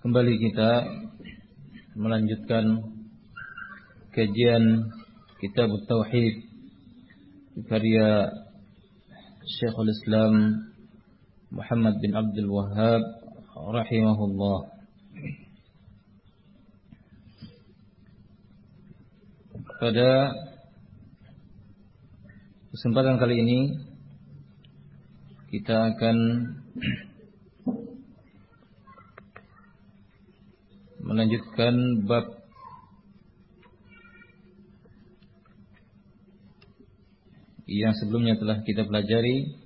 Kembali kita melanjutkan kajian Kitab Tauhid karya Syekhul Islam Muhammad bin Abdul Wahhab rahimahullah. Pada kesempatan kali ini kita akan melanjutkan bab yang sebelumnya telah kita pelajari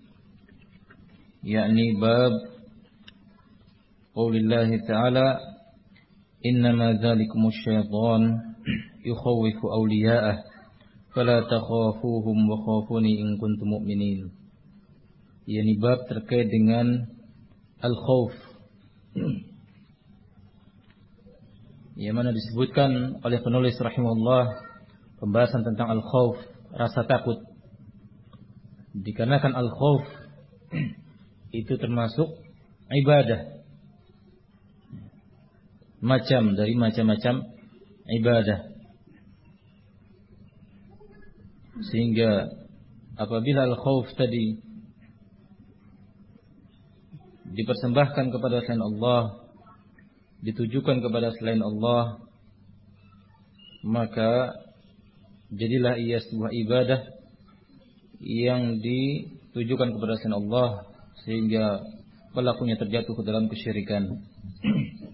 yakni bab qaulillah ta'ala innama dzalikumus syaitan yukhawwifu awliya'ah fala takhafuhum wa khafuni in kuntum mu'minin. Yakni bab terkait dengan al-khauf yang mana disebutkan oleh penulis rahimahullah pembahasan tentang al-khauf, rasa takut. Dikarenakan al-khauf itu termasuk ibadah. Macam dari macam-macam ibadah. Sehingga apabila al-khauf tadi dipersembahkan kepada selain Allah ditujukan kepada selain Allah maka jadilah ia sebuah ibadah yang ditujukan kepada selain Allah sehingga pelakunya terjatuh ke dalam kesyirikan.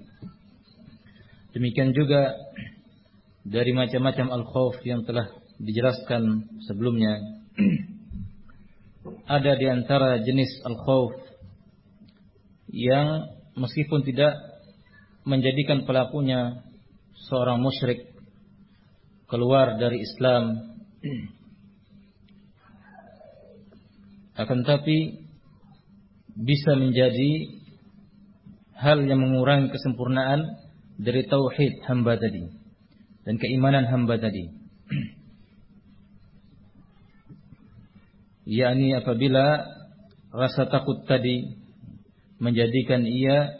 Demikian juga dari macam-macam al-khauf yang telah dijelaskan sebelumnya ada di antara jenis al-khauf yang meskipun tidak menjadikan pelakunya seorang musyrik keluar dari Islam. Akan tapi bisa menjadi hal yang mengurangi kesempurnaan dari tauhid hamba tadi dan keimanan hamba tadi. Yakni apabila rasa takut tadi menjadikan ia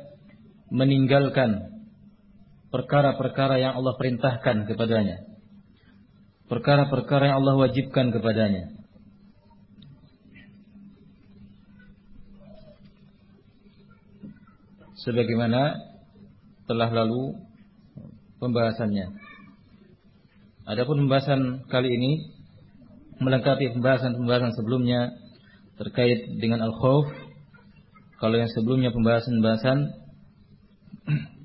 meninggalkan perkara-perkara yang Allah perintahkan kepadanya. Perkara-perkara yang Allah wajibkan kepadanya. Sebagaimana telah lalu pembahasannya. Adapun pembahasan kali ini melengkapi pembahasan-pembahasan sebelumnya terkait dengan al-khauf. Kalau yang sebelumnya pembahasan-pembahasan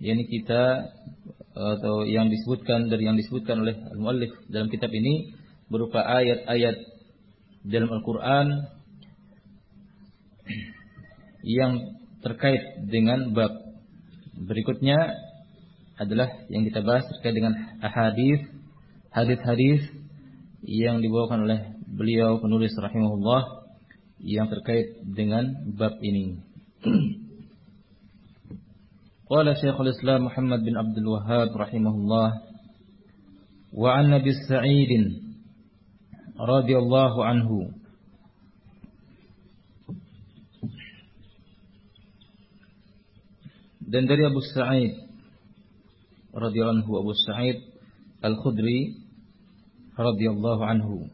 yakni kita atau yang disebutkan dari yang disebutkan oleh al-muallif dalam kitab ini berupa ayat-ayat dalam Al-Qur'an yang terkait dengan bab berikutnya adalah yang kita bahas terkait dengan hadis hadis-hadis yang dibawakan oleh beliau penulis rahimahullah yang terkait dengan bab ini. قال شيخ الإسلام محمد بن عبد الوهاب رحمه الله وعن أبي سعيد رضي الله عنه dan dari Abu Sa'id radhiyallahu anhu Abu Sa'id Al-Khudri radhiyallahu anhu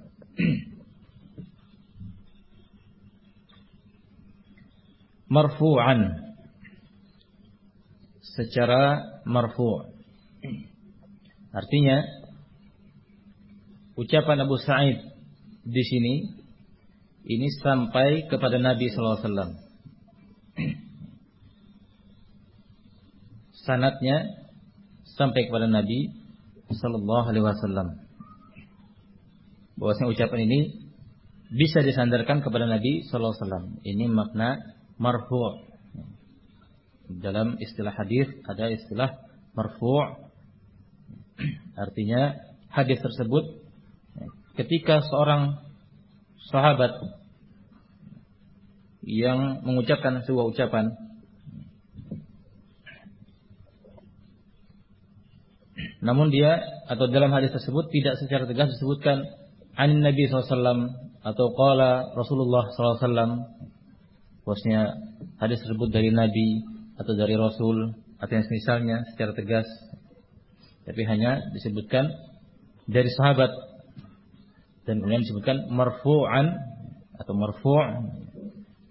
marfu'an secara marfu'. Artinya ucapan Abu Sa'id di sini ini sampai kepada Nabi sallallahu alaihi. Sanatnya sampai kepada Nabi sallallahu alaihi wasallam. Bahwasanya ucapan ini bisa disandarkan kepada Nabi sallallahu alaihi wasallam. Ini makna marfu' dalam istilah hadis ada istilah marfu' artinya hadis tersebut ketika seorang sahabat yang mengucapkan sebuah ucapan namun dia atau dalam hadis tersebut tidak secara tegas disebutkan an Nabi SAW atau qala Rasulullah SAW bosnya hadis tersebut dari Nabi atau dari Rasul atau yang semisalnya secara tegas. Tapi hanya disebutkan dari sahabat. Dan kemudian disebutkan marfu'an atau marfu'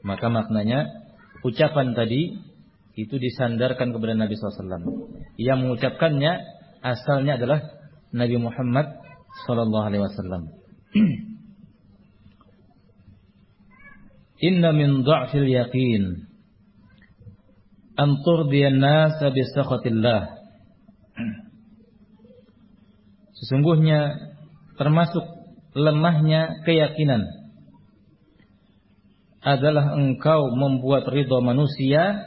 maka maknanya ucapan tadi itu disandarkan kepada Nabi SAW yang mengucapkannya asalnya adalah Nabi Muhammad Sallallahu Alaihi Wasallam. Inna min dha'fil yaqin an turdiyan nasa bisakhatillah. Sesungguhnya termasuk lemahnya keyakinan adalah engkau membuat ridho manusia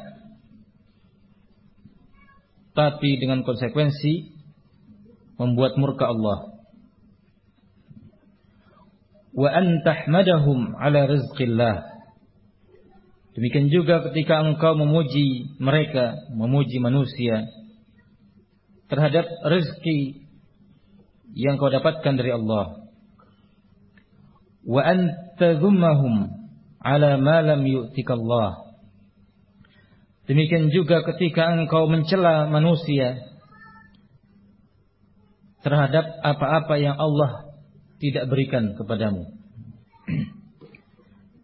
tapi dengan konsekuensi membuat murka Allah. Wa an tahmadahum ala rizqillah Demikian juga ketika engkau memuji mereka, memuji manusia terhadap rezeki yang kau dapatkan dari Allah. Wa antadhummahum ala ma lam yu'tika Allah. Demikian juga ketika engkau mencela manusia terhadap apa-apa yang Allah tidak berikan kepadamu.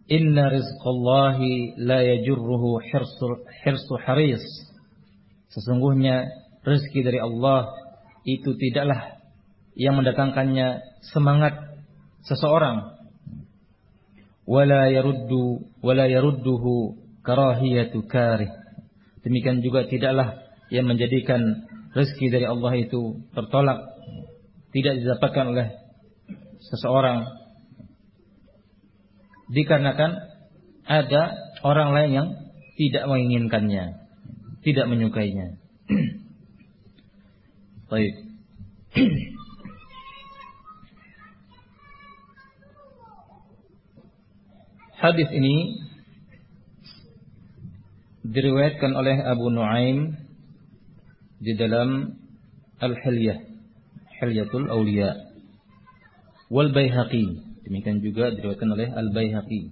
Inna rizqallahi la yajurruhu hirsu, hirsu haris. Sesungguhnya rezeki dari Allah itu tidaklah yang mendatangkannya semangat seseorang. Wala yaruddu wala yarudduhu karahiyatu karih. Demikian juga tidaklah yang menjadikan rezeki dari Allah itu tertolak, tidak didapatkan oleh seseorang dikarenakan ada orang lain yang tidak menginginkannya, tidak menyukainya. Baik. Hadis ini diriwayatkan oleh Abu Nuaim di dalam Al-Hilyah, Hilyatul Auliya wal Baihaqi Demikian juga diriwayatkan oleh Al-Baihaqi.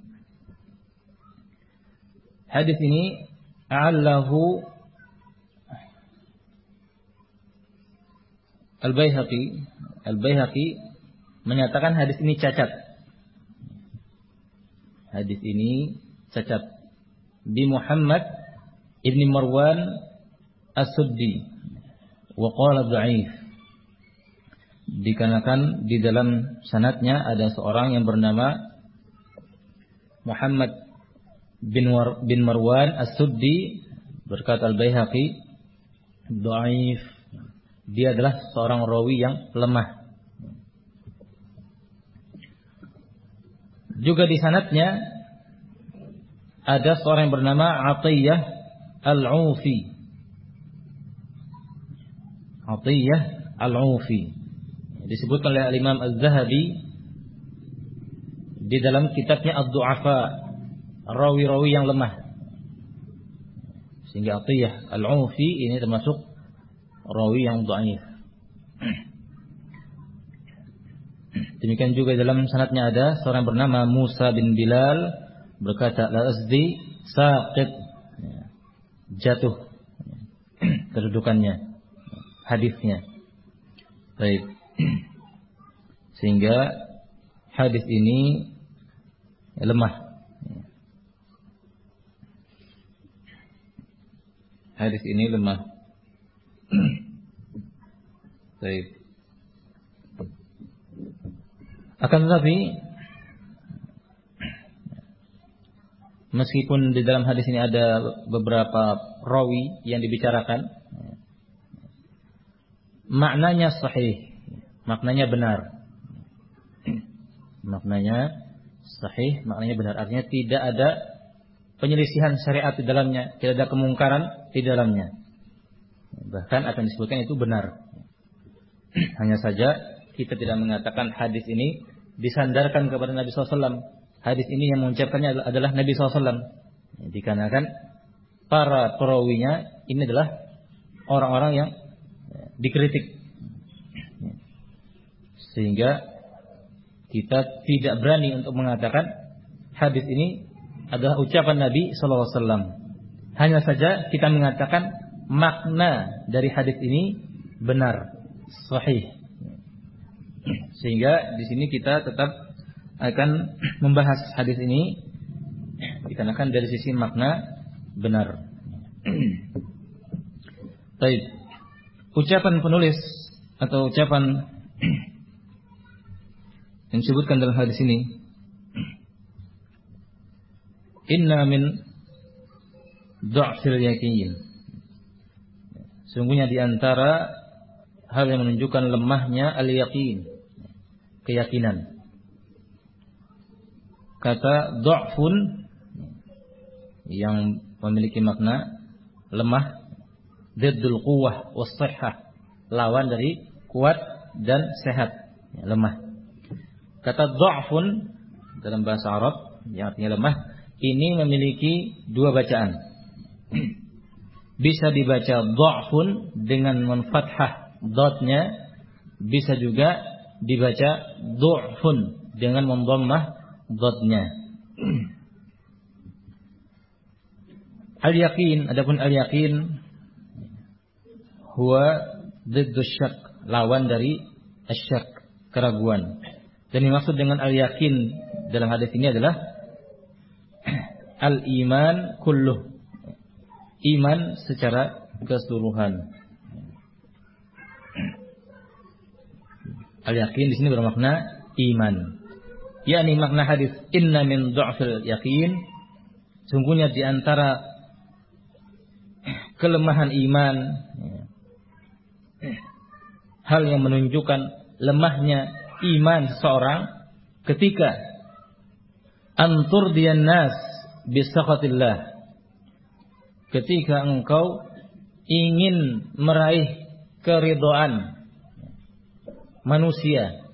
Hadis ini a'allahu Al-Baihaqi Al-Baihaqi menyatakan hadis ini cacat. Hadis ini cacat. Di Muhammad Ibn Marwan As-Suddi wa qala dha'if dikarenakan di dalam sanatnya ada seorang yang bernama Muhammad bin, War, bin Marwan As-Suddi berkata Al-Baihaqi dhaif dia adalah seorang rawi yang lemah. Juga di sanatnya ada seorang yang bernama Atiyah Al-Ufi. Atiyah Al-Ufi. Disebutkan oleh Imam Az-Zahabi di dalam kitabnya Ad-Du'afa, rawi-rawi yang lemah. Sehingga Atiyah Al-Ufi ini termasuk rawi yang dhaif. Demikian juga dalam sanatnya ada seorang bernama Musa bin Bilal berkata la asdi saqit jatuh kedudukannya hadisnya. Baik. Sehingga hadis ini lemah. Hadis ini lemah. Baik. Akan tetapi meskipun di dalam hadis ini ada beberapa rawi yang dibicarakan maknanya sahih, maknanya benar. Maknanya sahih, maknanya benar. Artinya tidak ada penyelisihan syariat di dalamnya, tidak ada kemungkaran di dalamnya. Bahkan akan disebutkan itu benar. Hanya saja kita tidak mengatakan hadis ini disandarkan kepada Nabi SAW. Hadis ini yang mengucapkannya adalah Nabi SAW. Dikarenakan para perawinya ini adalah orang-orang yang dikritik. Sehingga kita tidak berani untuk mengatakan hadis ini adalah ucapan Nabi SAW. Hanya saja kita mengatakan makna dari hadis ini benar, sahih. Sehingga di sini kita tetap akan membahas hadis ini dikarenakan dari sisi makna benar. Baik. Ucapan penulis atau ucapan yang disebutkan dalam hadis ini Inna min du'fil yakin. Sungguhnya di antara hal yang menunjukkan lemahnya al-yaqin keyakinan. Kata du'fun yang memiliki makna lemah diddul quwwah was lawan dari kuat dan sehat lemah kata du'fun dalam bahasa Arab yang artinya lemah ini memiliki dua bacaan bisa dibaca du'fun dengan menfathah dotnya bisa juga dibaca du'fun dengan membammah dotnya. Al-yaqin, adapun al-yaqin huwa diddu syak, lawan dari asyak, keraguan. Dan dimaksud dengan al-yaqin dalam hadis ini adalah al-iman kulluh. Iman secara keseluruhan. Al-yakin di sini bermakna iman. yakni makna hadis inna min du'fil yakin sungguhnya di antara kelemahan iman hal yang menunjukkan lemahnya iman seseorang ketika antur nas bisakhatillah ketika engkau ingin meraih keridoan manusia.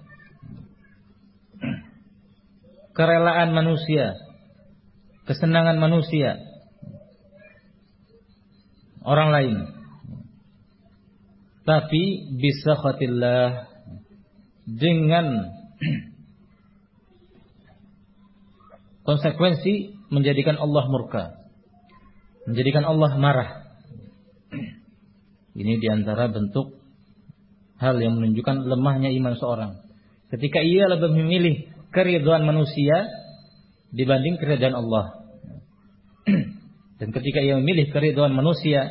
Kerelaan manusia. Kesenangan manusia. Orang lain. Tapi bisa khatillah dengan konsekuensi menjadikan Allah murka. Menjadikan Allah marah. Ini di antara bentuk hal yang menunjukkan lemahnya iman seorang. Ketika ia lebih memilih keriduan manusia dibanding keriduan Allah. Dan ketika ia memilih keriduan manusia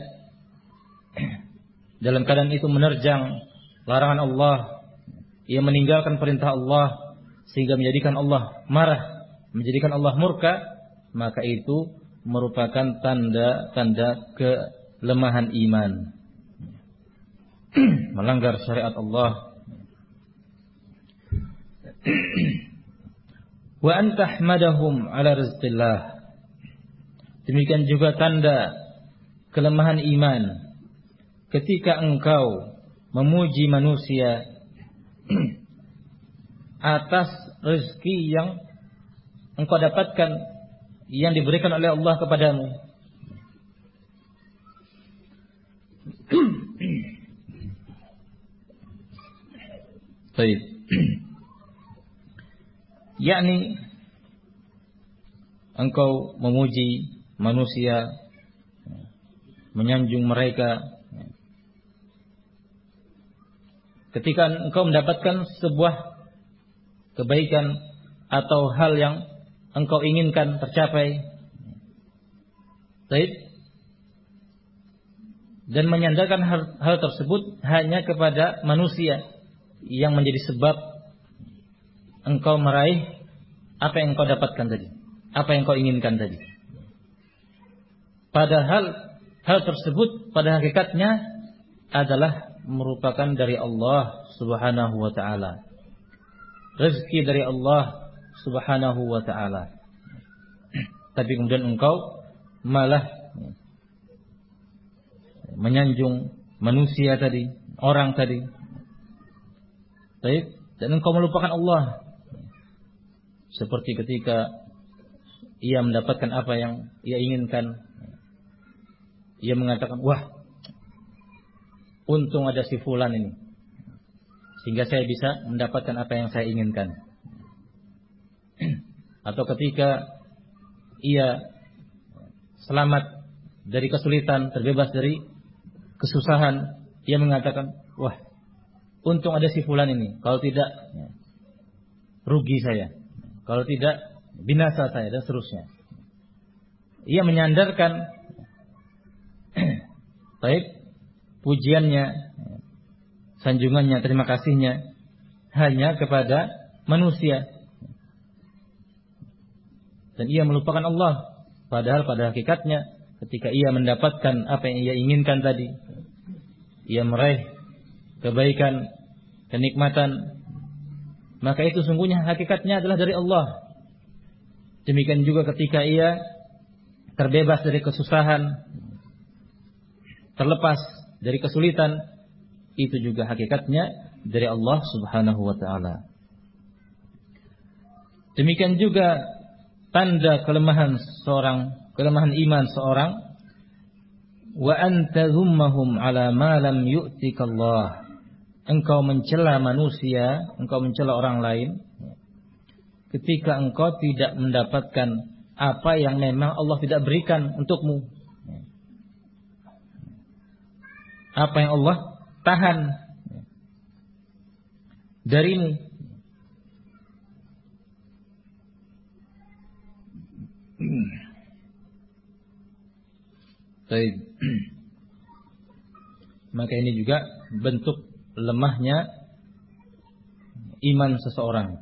dalam keadaan itu menerjang larangan Allah, ia meninggalkan perintah Allah sehingga menjadikan Allah marah, menjadikan Allah murka, maka itu merupakan tanda-tanda kelemahan iman. melanggar syariat Allah. Wa antahmadahum ala rizqillah. Demikian juga tanda kelemahan iman. Ketika engkau memuji manusia atas rezeki yang engkau dapatkan yang diberikan oleh Allah kepadamu. Baik. yakni engkau memuji manusia menyanjung mereka ketika engkau mendapatkan sebuah kebaikan atau hal yang engkau inginkan tercapai. Baik. Dan menyandarkan hal, hal tersebut hanya kepada manusia yang menjadi sebab engkau meraih apa yang engkau dapatkan tadi, apa yang engkau inginkan tadi. Padahal hal tersebut pada hakikatnya adalah merupakan dari Allah Subhanahu wa taala rezeki dari Allah Subhanahu wa taala. Tapi kemudian engkau malah menyanjung manusia tadi, orang tadi. Baik, dan engkau melupakan Allah. Seperti ketika ia mendapatkan apa yang ia inginkan. Ia mengatakan, "Wah, untung ada si fulan ini." sehingga saya bisa mendapatkan apa yang saya inginkan. Atau ketika ia selamat dari kesulitan, terbebas dari kesusahan, ia mengatakan, "Wah, untung ada si fulan ini. Kalau tidak rugi saya. Kalau tidak binasa saya dan seterusnya." Ia menyandarkan baik pujiannya sanjungannya, terima kasihnya hanya kepada manusia. Dan ia melupakan Allah. Padahal pada hakikatnya ketika ia mendapatkan apa yang ia inginkan tadi, ia meraih kebaikan, kenikmatan, maka itu sungguhnya hakikatnya adalah dari Allah. Demikian juga ketika ia terbebas dari kesusahan, terlepas dari kesulitan, itu juga hakikatnya dari Allah Subhanahu wa taala. Demikian juga tanda kelemahan seorang, kelemahan iman seorang wa anta dhummahum ala ma lam yu'tikallah. Engkau mencela manusia, engkau mencela orang lain ketika engkau tidak mendapatkan apa yang memang Allah tidak berikan untukmu. Apa yang Allah tahan darimu. Baik. Maka ini juga bentuk lemahnya iman seseorang.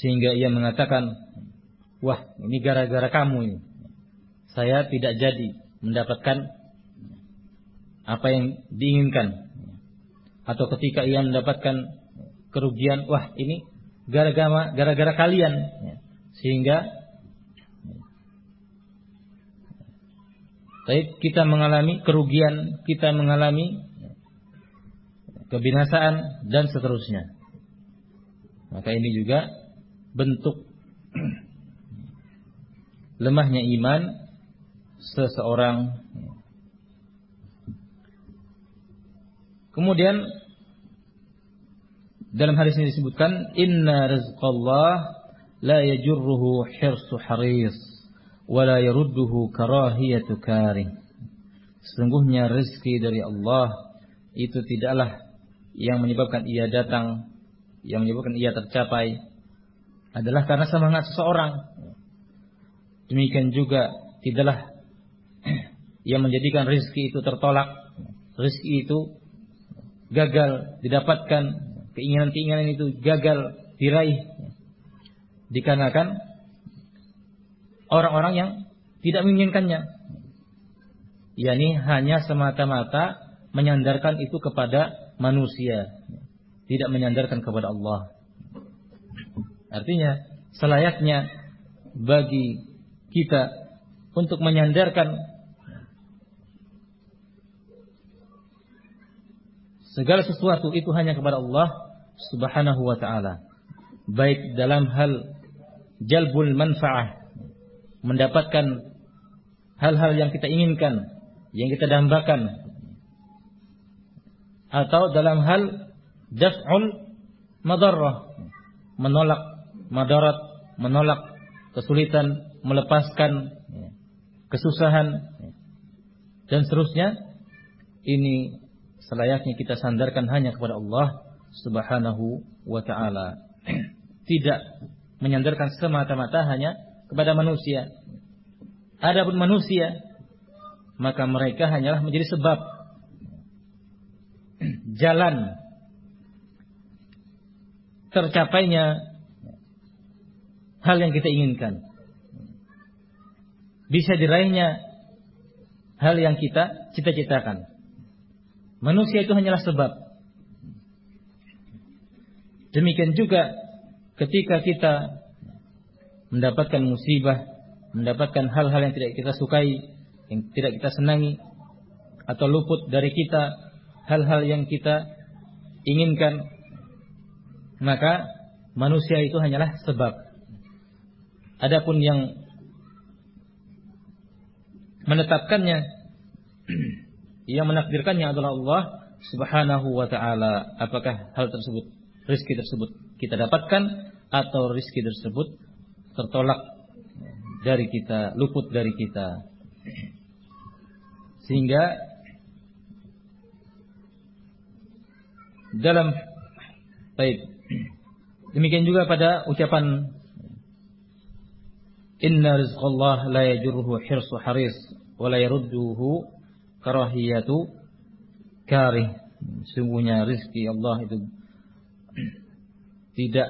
Sehingga ia mengatakan, wah ini gara-gara kamu ini. Saya tidak jadi mendapatkan apa yang diinginkan. Atau ketika ia mendapatkan kerugian wah ini gara-gara gara-gara kalian. Sehingga baik kita mengalami kerugian kita mengalami kebinasaan dan seterusnya. Maka ini juga bentuk lemahnya iman seseorang. Kemudian dalam hadis ini disebutkan inna rizqallah la yajurruhu hirsu haris wa la yarudduhu karahiyatu karih. Sesungguhnya rezeki dari Allah itu tidaklah yang menyebabkan ia datang, yang menyebabkan ia tercapai adalah karena semangat seseorang. Demikian juga tidaklah yang menjadikan rizki itu tertolak, rizki itu gagal didapatkan, keinginan-keinginan itu gagal diraih, dikarenakan orang-orang yang tidak menginginkannya. yakni hanya semata-mata menyandarkan itu kepada manusia, tidak menyandarkan kepada Allah. Artinya, selayaknya bagi kita untuk menyandarkan segala sesuatu itu hanya kepada Allah Subhanahu wa taala. Baik dalam hal jalbul manfaah mendapatkan hal-hal yang kita inginkan, yang kita dambakan atau dalam hal daf'ul madarrah menolak madarat, menolak kesulitan, melepaskan kesusahan dan seterusnya ini selayaknya kita sandarkan hanya kepada Allah Subhanahu wa taala. Tidak menyandarkan semata-mata hanya kepada manusia. Adapun manusia maka mereka hanyalah menjadi sebab jalan tercapainya hal yang kita inginkan. Bisa diraihnya hal yang kita cita-citakan. Manusia itu hanyalah sebab. Demikian juga ketika kita mendapatkan musibah, mendapatkan hal-hal yang tidak kita sukai, yang tidak kita senangi, atau luput dari kita hal-hal yang kita inginkan, maka manusia itu hanyalah sebab. Adapun yang menetapkannya, yang menakdirkannya adalah Allah Subhanahu wa taala. Apakah hal tersebut, rizki tersebut kita dapatkan atau rizki tersebut tertolak dari kita, luput dari kita. Sehingga dalam baik Demikian juga pada ucapan Inna rizqallah la yajurruhu hirsu haris wa la yarudduhu karahiyatu karih. Sungguhnya rizki Allah itu tidak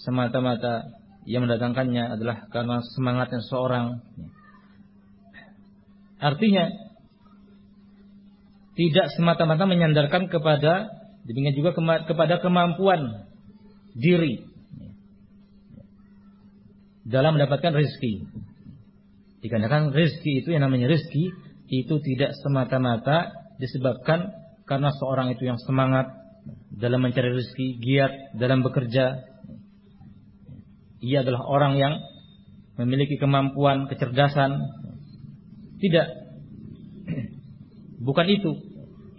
semata-mata yang mendatangkannya adalah karena semangatnya seorang. Artinya tidak semata-mata menyandarkan kepada demikian juga kepada kemampuan diri dalam mendapatkan rezeki. Dikarenakan rezeki itu yang namanya rezeki itu tidak semata-mata disebabkan karena seorang itu yang semangat dalam mencari rezeki, giat dalam bekerja. Ia adalah orang yang memiliki kemampuan, kecerdasan. Tidak. Bukan itu.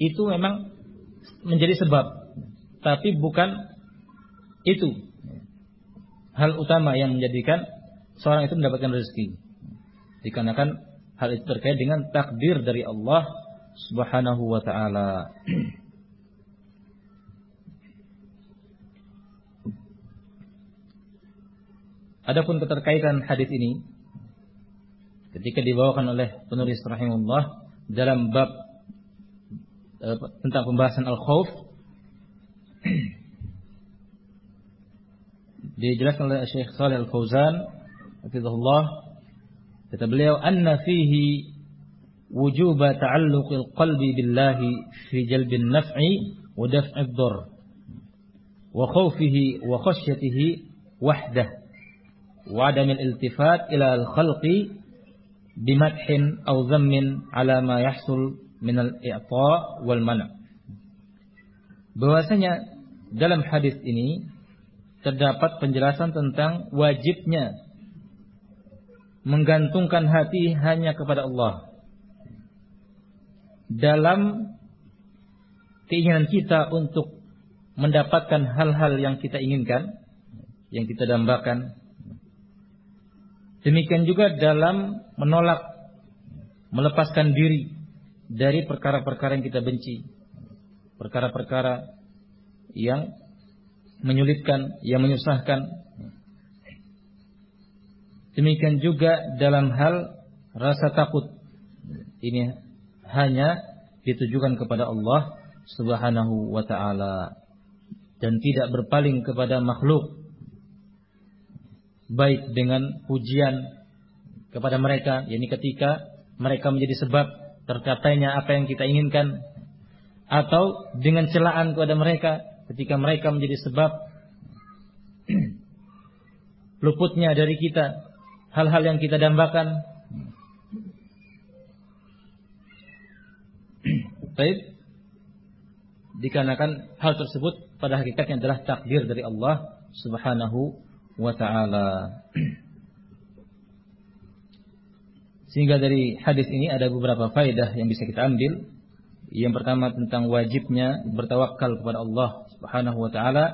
Itu memang menjadi sebab, tapi bukan itu hal utama yang menjadikan seorang itu mendapatkan rezeki. Dikarenakan hal itu terkait dengan takdir dari Allah Subhanahu wa taala. Adapun keterkaitan hadis ini ketika dibawakan oleh penulis rahimahullah dalam bab eh, tentang pembahasan al-khauf dijelaskan oleh Syekh Saleh Al-Fauzan kata beliau anna fihi wujub ta'alluq al-qalbi billahi fi jalb an-naf'i wa daf' ad-darr wa khawfihi wa khashyatihi wahdah wa adam al-iltifat ila al-khalqi bimadhin aw dhammin ala ma yahsul min al-i'ta' wal bahwasanya dalam hadis ini terdapat penjelasan tentang wajibnya menggantungkan hati hanya kepada Allah. Dalam keinginan kita untuk mendapatkan hal-hal yang kita inginkan, yang kita dambakan. Demikian juga dalam menolak, melepaskan diri dari perkara-perkara yang kita benci. Perkara-perkara yang menyulitkan, yang menyusahkan. Demikian juga dalam hal rasa takut. Ini hanya ditujukan kepada Allah Subhanahu wa taala dan tidak berpaling kepada makhluk baik dengan pujian kepada mereka yakni ketika mereka menjadi sebab tercapainya apa yang kita inginkan atau dengan celaan kepada mereka ketika mereka menjadi sebab luputnya dari kita hal-hal yang kita dambakan. Baik. Dikarenakan hal tersebut pada hakikatnya adalah takdir dari Allah Subhanahu wa taala. Sehingga dari hadis ini ada beberapa faedah yang bisa kita ambil. Yang pertama tentang wajibnya bertawakal kepada Allah Subhanahu wa taala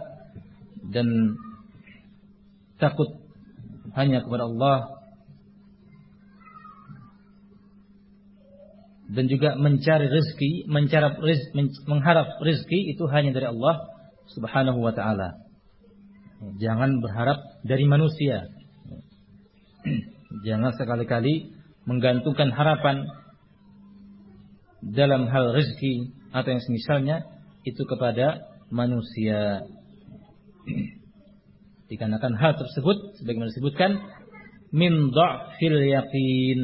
dan takut hanya kepada Allah dan juga mencari rezeki, mencari rezeki, mengharap rezeki itu hanya dari Allah Subhanahu wa taala. Jangan berharap dari manusia. Jangan sekali-kali menggantungkan harapan dalam hal rezeki atau yang semisalnya itu kepada manusia. Dikarenakan hal tersebut sebagaimana disebutkan min dha'fil yakin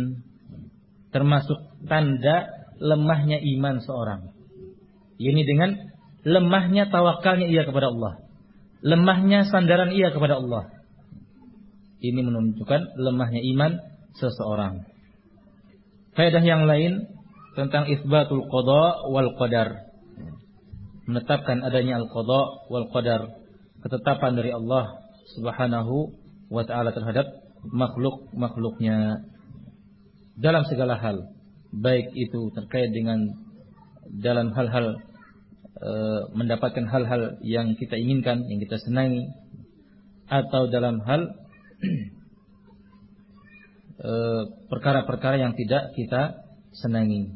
termasuk tanda lemahnya iman seorang. Ini dengan lemahnya tawakalnya ia kepada Allah. Lemahnya sandaran ia kepada Allah. Ini menunjukkan lemahnya iman seseorang. Faedah yang lain tentang isbatul qada wal qadar. Menetapkan adanya al-qada wal qadar, ketetapan dari Allah Subhanahu wa taala terhadap makhluk-makhluknya dalam segala hal, baik itu terkait dengan dalam hal-hal e, mendapatkan hal-hal yang kita inginkan, yang kita senangi atau dalam hal e, perkara-perkara yang tidak kita senangi.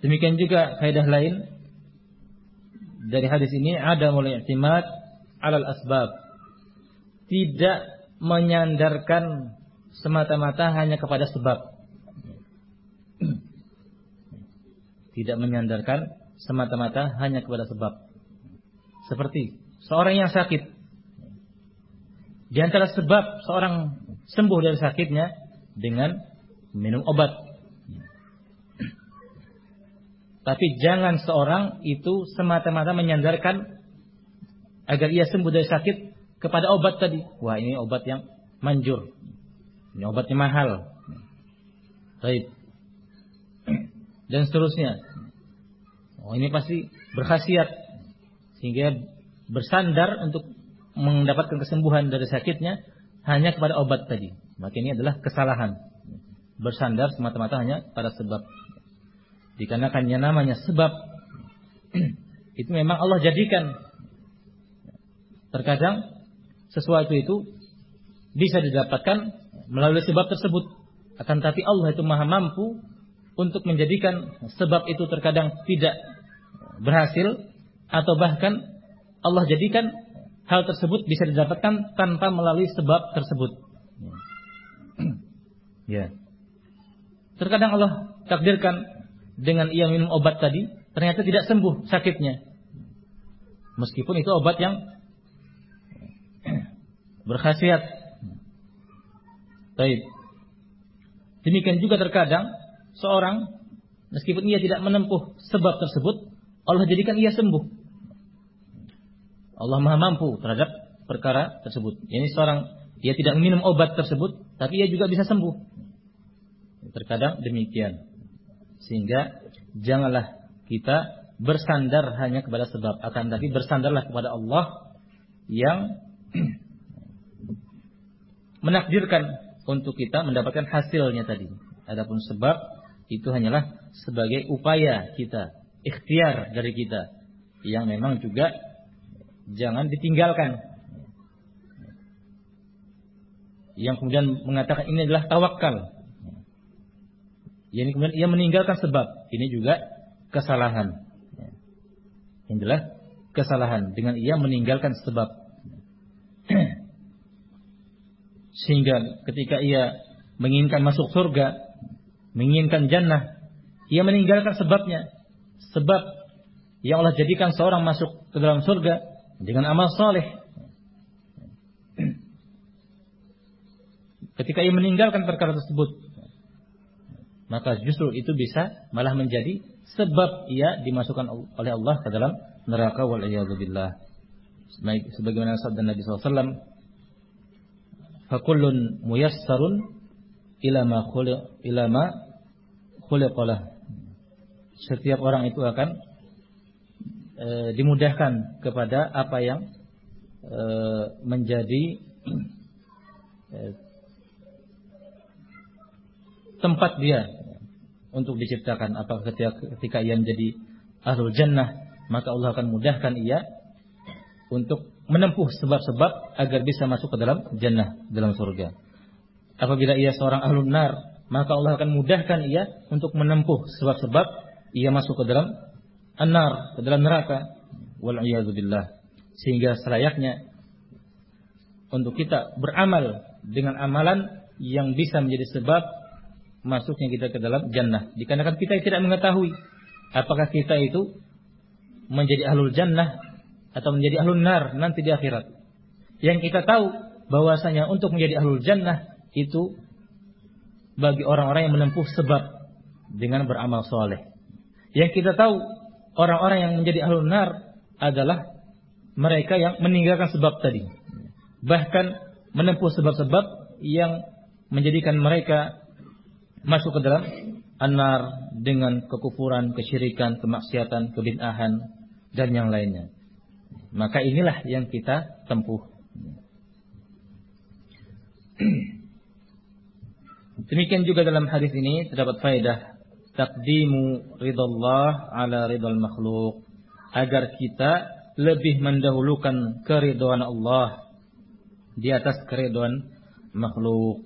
Demikian juga kaidah lain dari hadis ini ada mulai i'timad alal asbab. Tidak menyandarkan semata-mata hanya kepada sebab. Tidak menyandarkan semata-mata hanya kepada sebab. Seperti seorang yang sakit. Di antara sebab seorang sembuh dari sakitnya dengan minum obat. Tapi jangan seorang itu semata-mata menyandarkan agar ia sembuh dari sakit kepada obat tadi. Wah ini obat yang manjur. Ini obatnya mahal. Baik. Dan seterusnya. Oh ini pasti berkhasiat. Sehingga bersandar untuk mendapatkan kesembuhan dari sakitnya hanya kepada obat tadi. Maka ini adalah kesalahan. Bersandar semata-mata hanya pada sebab Dikarenakan yang namanya sebab itu memang Allah jadikan. Terkadang sesuatu itu bisa didapatkan melalui sebab tersebut. Akan tapi Allah itu maha mampu untuk menjadikan sebab itu terkadang tidak berhasil atau bahkan Allah jadikan hal tersebut bisa didapatkan tanpa melalui sebab tersebut. Ya. Terkadang Allah takdirkan dengan ia minum obat tadi ternyata tidak sembuh sakitnya. Meskipun itu obat yang berkhasiat. Baik. Demikian juga terkadang seorang meskipun ia tidak menempuh sebab tersebut, Allah jadikan ia sembuh. Allah Maha mampu terhadap perkara tersebut. Ini seorang dia tidak minum obat tersebut, tapi ia juga bisa sembuh. Terkadang demikian. Sehingga janganlah kita bersandar hanya kepada sebab, akan tapi bersandarlah kepada Allah yang menakdirkan untuk kita mendapatkan hasilnya tadi. Adapun sebab itu hanyalah sebagai upaya kita, ikhtiar dari kita yang memang juga jangan ditinggalkan. Yang kemudian mengatakan ini adalah tawakal. Yang kemudian ia meninggalkan sebab. Ini juga kesalahan. Ini adalah kesalahan dengan ia meninggalkan sebab. Sehingga ketika ia menginginkan masuk surga, menginginkan jannah, ia meninggalkan sebabnya. Sebab yang Allah jadikan seorang masuk ke dalam surga dengan amal soleh. ketika ia meninggalkan perkara tersebut, maka justru itu bisa malah menjadi sebab ia dimasukkan oleh Allah ke dalam neraka wal billah. Sebagaimana sabda Nabi SAW, "Fakullun muyassarun ila ma ila ma khuliqalah." Setiap orang itu akan e, dimudahkan kepada apa yang e, menjadi e, tempat dia untuk diciptakan. Apakah ketika, ketika ia menjadi ahlul jannah, maka Allah akan mudahkan ia untuk menempuh sebab-sebab agar bisa masuk ke dalam jannah, dalam surga. Apabila ia seorang ahlul nar, maka Allah akan mudahkan ia untuk menempuh sebab-sebab ia masuk ke dalam an-nar, ke dalam neraka. Wal billah. Sehingga selayaknya untuk kita beramal dengan amalan yang bisa menjadi sebab masuknya kita ke dalam jannah. Dikarenakan kita tidak mengetahui apakah kita itu menjadi ahlul jannah atau menjadi ahlul nar nanti di akhirat. Yang kita tahu bahwasanya untuk menjadi ahlul jannah itu bagi orang-orang yang menempuh sebab dengan beramal soleh. Yang kita tahu orang-orang yang menjadi ahlul nar adalah mereka yang meninggalkan sebab tadi. Bahkan menempuh sebab-sebab yang menjadikan mereka masuk ke dalam anar dengan kekufuran, kesyirikan, kemaksiatan, kebid'ahan dan yang lainnya. Maka inilah yang kita tempuh. Demikian juga dalam hadis ini terdapat faedah takdimu ridallah ala ridal makhluk agar kita lebih mendahulukan keridhaan Allah di atas keridhaan makhluk.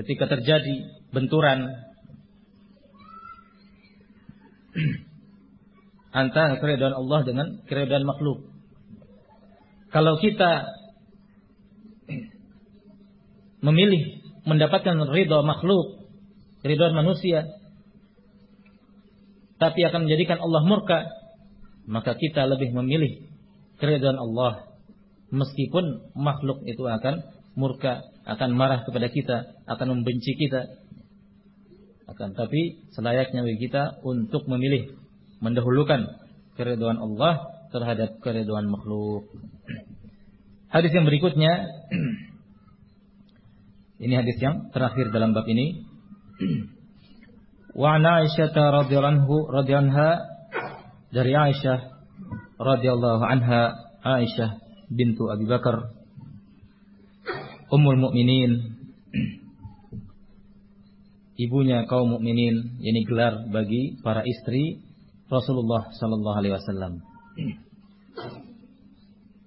Ketika terjadi benturan antara keridhaan Allah dengan keridhaan makhluk. Kalau kita memilih mendapatkan ridha makhluk, ridha manusia, tapi akan menjadikan Allah murka, maka kita lebih memilih keridhaan Allah meskipun makhluk itu akan murka, akan marah kepada kita, akan membenci kita. Akan tapi selayaknya bagi kita untuk memilih mendahulukan keridhaan Allah terhadap keridhaan makhluk. Hadis yang berikutnya ini hadis yang terakhir dalam bab ini. Wa Aisyah radhiyallahu radhiyallahu dari Aisyah radhiyallahu anha Aisyah bintu Abi Bakar Ummul Mukminin ibunya kaum mukminin yakni gelar bagi para istri Rasulullah sallallahu alaihi wasallam.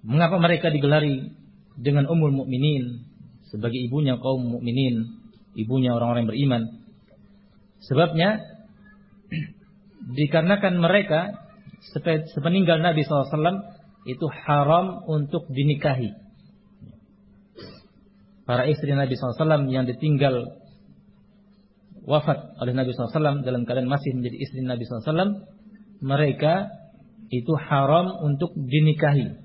Mengapa mereka digelari dengan Ummul Mukminin sebagai ibunya kaum mukminin, ibunya orang-orang beriman? Sebabnya dikarenakan mereka sepeninggal Nabi SAW itu haram untuk dinikahi para istri Nabi SAW yang ditinggal wafat oleh Nabi SAW dalam keadaan masih menjadi istri Nabi SAW, mereka itu haram untuk dinikahi.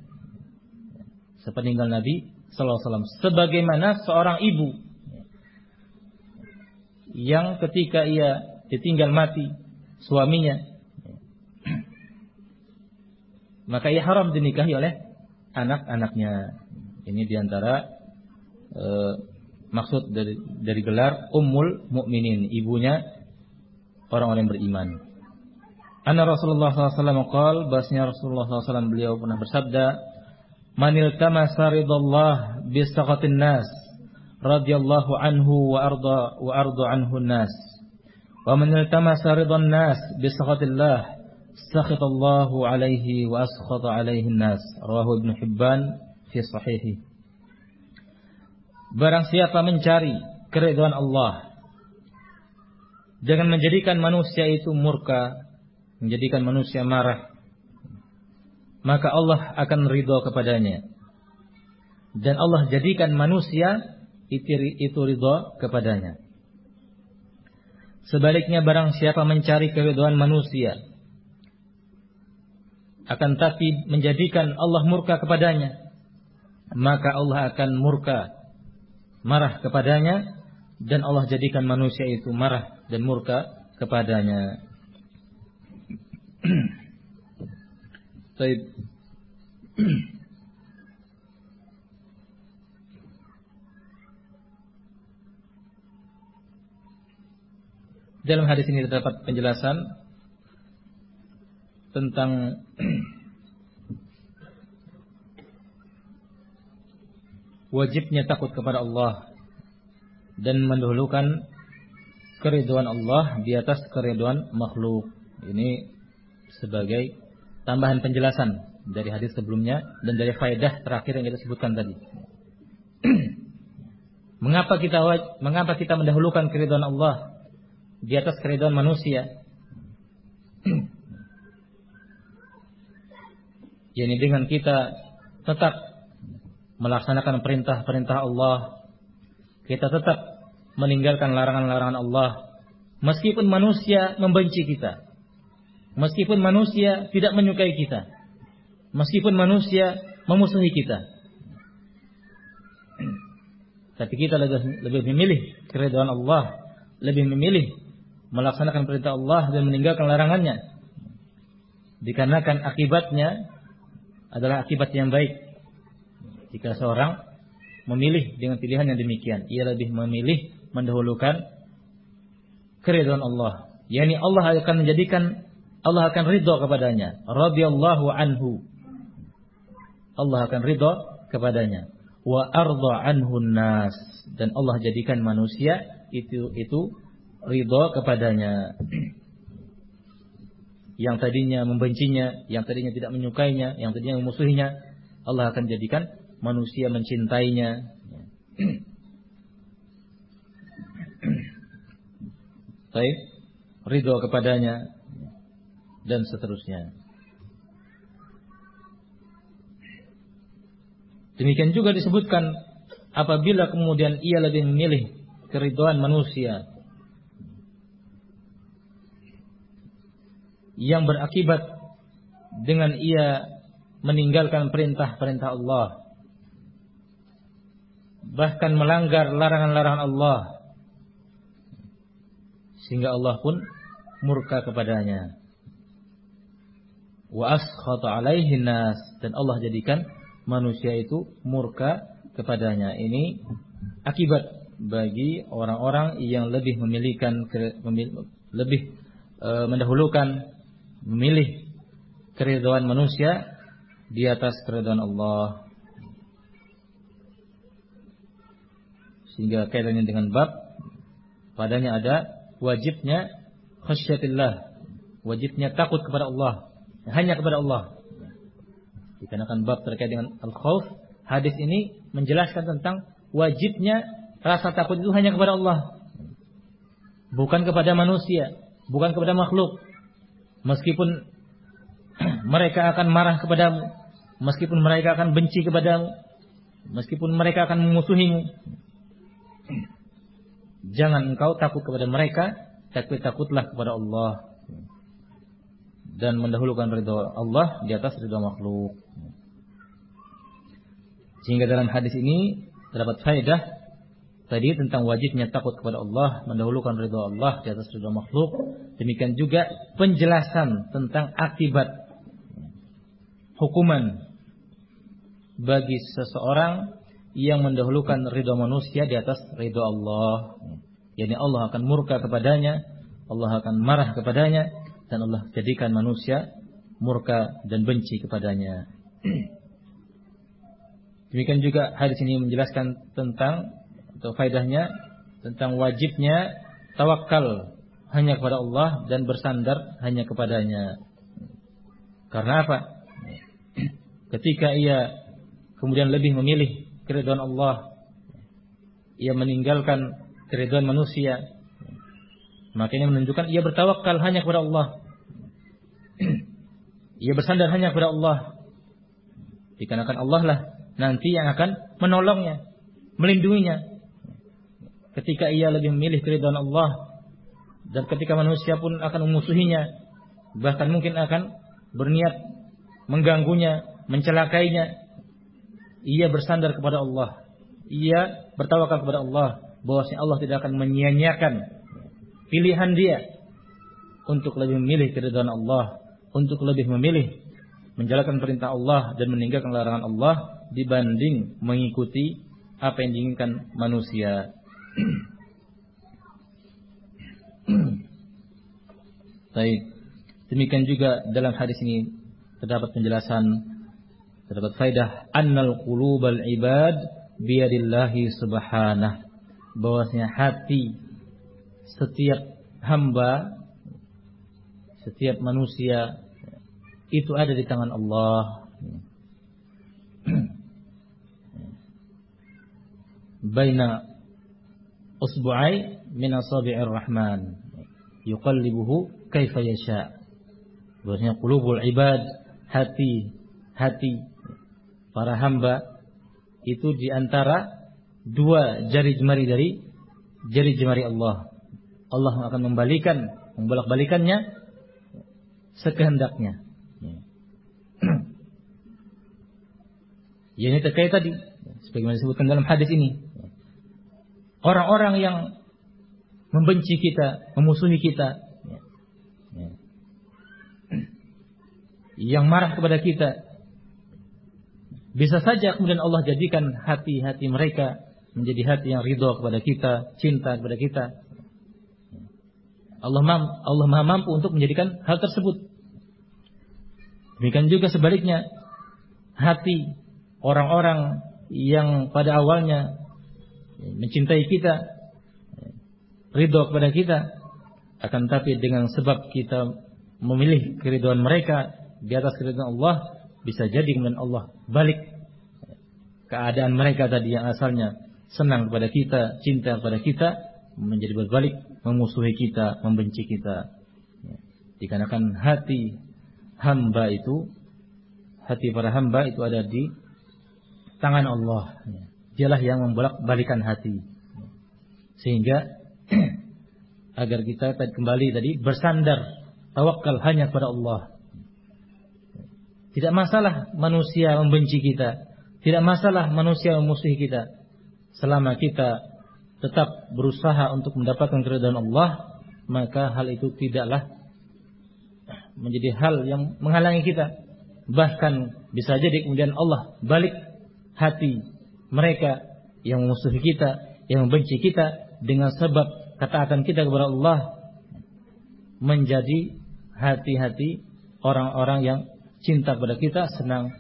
Sepeninggal Nabi SAW. Sebagaimana seorang ibu yang ketika ia ditinggal mati suaminya, maka ia haram dinikahi oleh anak-anaknya. Ini di antara e, maksud dari dari gelar Ummul Mukminin, ibunya orang-orang yang beriman. Anna Rasulullah SAW qal, bahasnya Rasulullah SAW beliau pernah bersabda, Manil tamasa ridallah bisaqatin nas, radhiyallahu anhu wa arda wa arda anhu nas. Wa manil tamasa ridan nas bisaqatillah, sakhitallahu alaihi wa askhata alaihi nas. Rawahu Ibn Hibban fi sahihi. Barang siapa mencari keridhaan Allah Jangan menjadikan manusia itu murka, menjadikan manusia marah, maka Allah akan ridho kepadanya. Dan Allah jadikan manusia itu, ridho kepadanya. Sebaliknya barang siapa mencari keridhaan manusia, akan tapi menjadikan Allah murka kepadanya, maka Allah akan murka marah kepadanya dan Allah jadikan manusia itu marah dan murka kepadanya. Baik. Dalam hadis ini terdapat penjelasan tentang wajibnya takut kepada Allah dan mendahulukan keriduan Allah di atas keriduan makhluk. Ini sebagai tambahan penjelasan dari hadis sebelumnya dan dari faedah terakhir yang kita sebutkan tadi. mengapa kita mengapa kita mendahulukan keriduan Allah di atas keriduan manusia? Yani dengan kita tetap melaksanakan perintah-perintah Allah, kita tetap meninggalkan larangan-larangan Allah, meskipun manusia membenci kita, meskipun manusia tidak menyukai kita, meskipun manusia memusuhi kita. Tapi kita lebih, lebih memilih keridhaan Allah, lebih memilih melaksanakan perintah Allah dan meninggalkan larangannya. Dikarenakan akibatnya adalah akibat yang baik. Jika seorang memilih dengan pilihan yang demikian, ia lebih memilih mendahulukan keridhaan Allah. Yani Allah akan menjadikan Allah akan ridho kepadanya. Radhiyallahu anhu. Allah akan ridho kepadanya. Wa arda anhu nas dan Allah jadikan manusia itu itu ridho kepadanya. yang tadinya membencinya, yang tadinya tidak menyukainya, yang tadinya memusuhinya, Allah akan jadikan manusia mencintainya. Baik, ridho kepadanya dan seterusnya. Demikian juga disebutkan apabila kemudian ia lebih memilih keriduan manusia yang berakibat dengan ia meninggalkan perintah-perintah Allah bahkan melanggar larangan-larangan Allah. Sehingga Allah pun murka kepadanya. Wa askhata alaihi nas. Dan Allah jadikan manusia itu murka kepadanya. Ini akibat bagi orang-orang yang lebih memilihkan lebih e, mendahulukan memilih keridhaan manusia di atas keridhaan Allah. Sehingga kaitannya dengan bab padanya ada wajibnya khasyatillah, wajibnya takut kepada Allah, hanya kepada Allah. Dikarenakan bab terkait dengan al-khauf, hadis ini menjelaskan tentang wajibnya rasa takut itu hanya kepada Allah. Bukan kepada manusia, bukan kepada makhluk meskipun mereka akan marah kepadamu, meskipun mereka akan benci kepadamu, meskipun mereka akan memusuhimu. Jangan engkau takut kepada mereka, tapi takutlah kepada Allah dan mendahulukan ridha Allah di atas ridha makhluk. Sehingga dalam hadis ini terdapat faedah tadi tentang wajibnya takut kepada Allah, mendahulukan ridha Allah di atas ridha makhluk. Demikian juga penjelasan tentang akibat hukuman bagi seseorang yang mendahulukan ridha manusia di atas ridha Allah. Yani Allah akan murka kepadanya, Allah akan marah kepadanya dan Allah jadikan manusia murka dan benci kepadanya. Demikian juga hadis ini menjelaskan tentang atau faedahnya tentang wajibnya tawakal hanya kepada Allah dan bersandar hanya kepadanya. Karena apa? Ketika ia kemudian lebih memilih keridhaan Allah, ia meninggalkan keridhaan manusia, maka ini menunjukkan ia bertawakal hanya kepada Allah. ia bersandar hanya kepada Allah. Dikarenakan Allah lah nanti yang akan menolongnya, melindunginya, ketika ia lebih memilih keridhaan Allah dan ketika manusia pun akan memusuhinya bahkan mungkin akan berniat mengganggunya mencelakainya ia bersandar kepada Allah, ia bertawakal kepada Allah, bahwasanya Allah tidak akan menyia-nyiakan pilihan dia untuk lebih memilih keridhaan Allah, untuk lebih memilih menjalankan perintah Allah dan meninggalkan larangan Allah dibanding mengikuti apa yang diinginkan manusia. Baik. Demikian juga dalam hadis ini terdapat penjelasan terdapat faidah annal qulubal ibad biyadillahi subhanah. Bahwasanya hati setiap hamba setiap manusia itu ada di tangan Allah. Baina usbu'ai min asabi'ir rahman. Yuqallibuhu kaifa yasha. Bahwasanya qulubul ibad hati hati para hamba itu di antara dua jari jemari dari jari jemari Allah Allah akan membalikan membolak-balikannya sekehendaknya Ya ini terkait tadi sebagaimana disebutkan dalam hadis ini. Orang-orang yang membenci kita, memusuhi kita, yang marah kepada kita, bisa saja kemudian Allah jadikan hati-hati mereka menjadi hati yang ridho kepada kita, cinta kepada kita. Allah mam, Allah maha mampu untuk menjadikan hal tersebut. Demikian juga sebaliknya, hati orang-orang yang pada awalnya mencintai kita, ridho kepada kita, akan tapi dengan sebab kita memilih keriduan mereka di atas keriduan Allah, bisa jadi kemudian Allah balik keadaan mereka tadi yang asalnya senang kepada kita, cinta kepada kita, menjadi berbalik memusuhi kita, membenci kita. Dikarenakan hati hamba itu, hati para hamba itu ada di tangan Allah. Dialah yang membolak-balikan hati. Sehingga agar kita kembali tadi bersandar, tawakal hanya kepada Allah. Tidak masalah manusia membenci kita, tidak masalah manusia memusuhi kita. Selama kita tetap berusaha untuk mendapatkan keridhaan Allah, maka hal itu tidaklah menjadi hal yang menghalangi kita. Bahkan bisa jadi kemudian Allah balik hati mereka yang memusuhi kita, yang membenci kita dengan sebab ketaatan kita kepada Allah menjadi hati-hati orang-orang yang cinta kepada kita, senang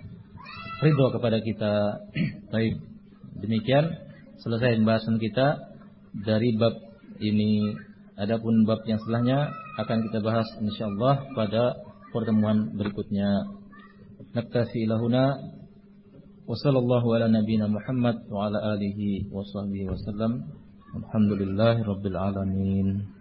ridho kepada kita. Baik. Demikian selesai pembahasan kita dari bab ini. Adapun bab yang setelahnya akan kita bahas insyaallah pada pertemuan berikutnya. Naktafi ilahuna wa sallallahu ala nabina Muhammad wa ala alihi wa sahbihi wasallam. Alhamdulillahirabbil alamin.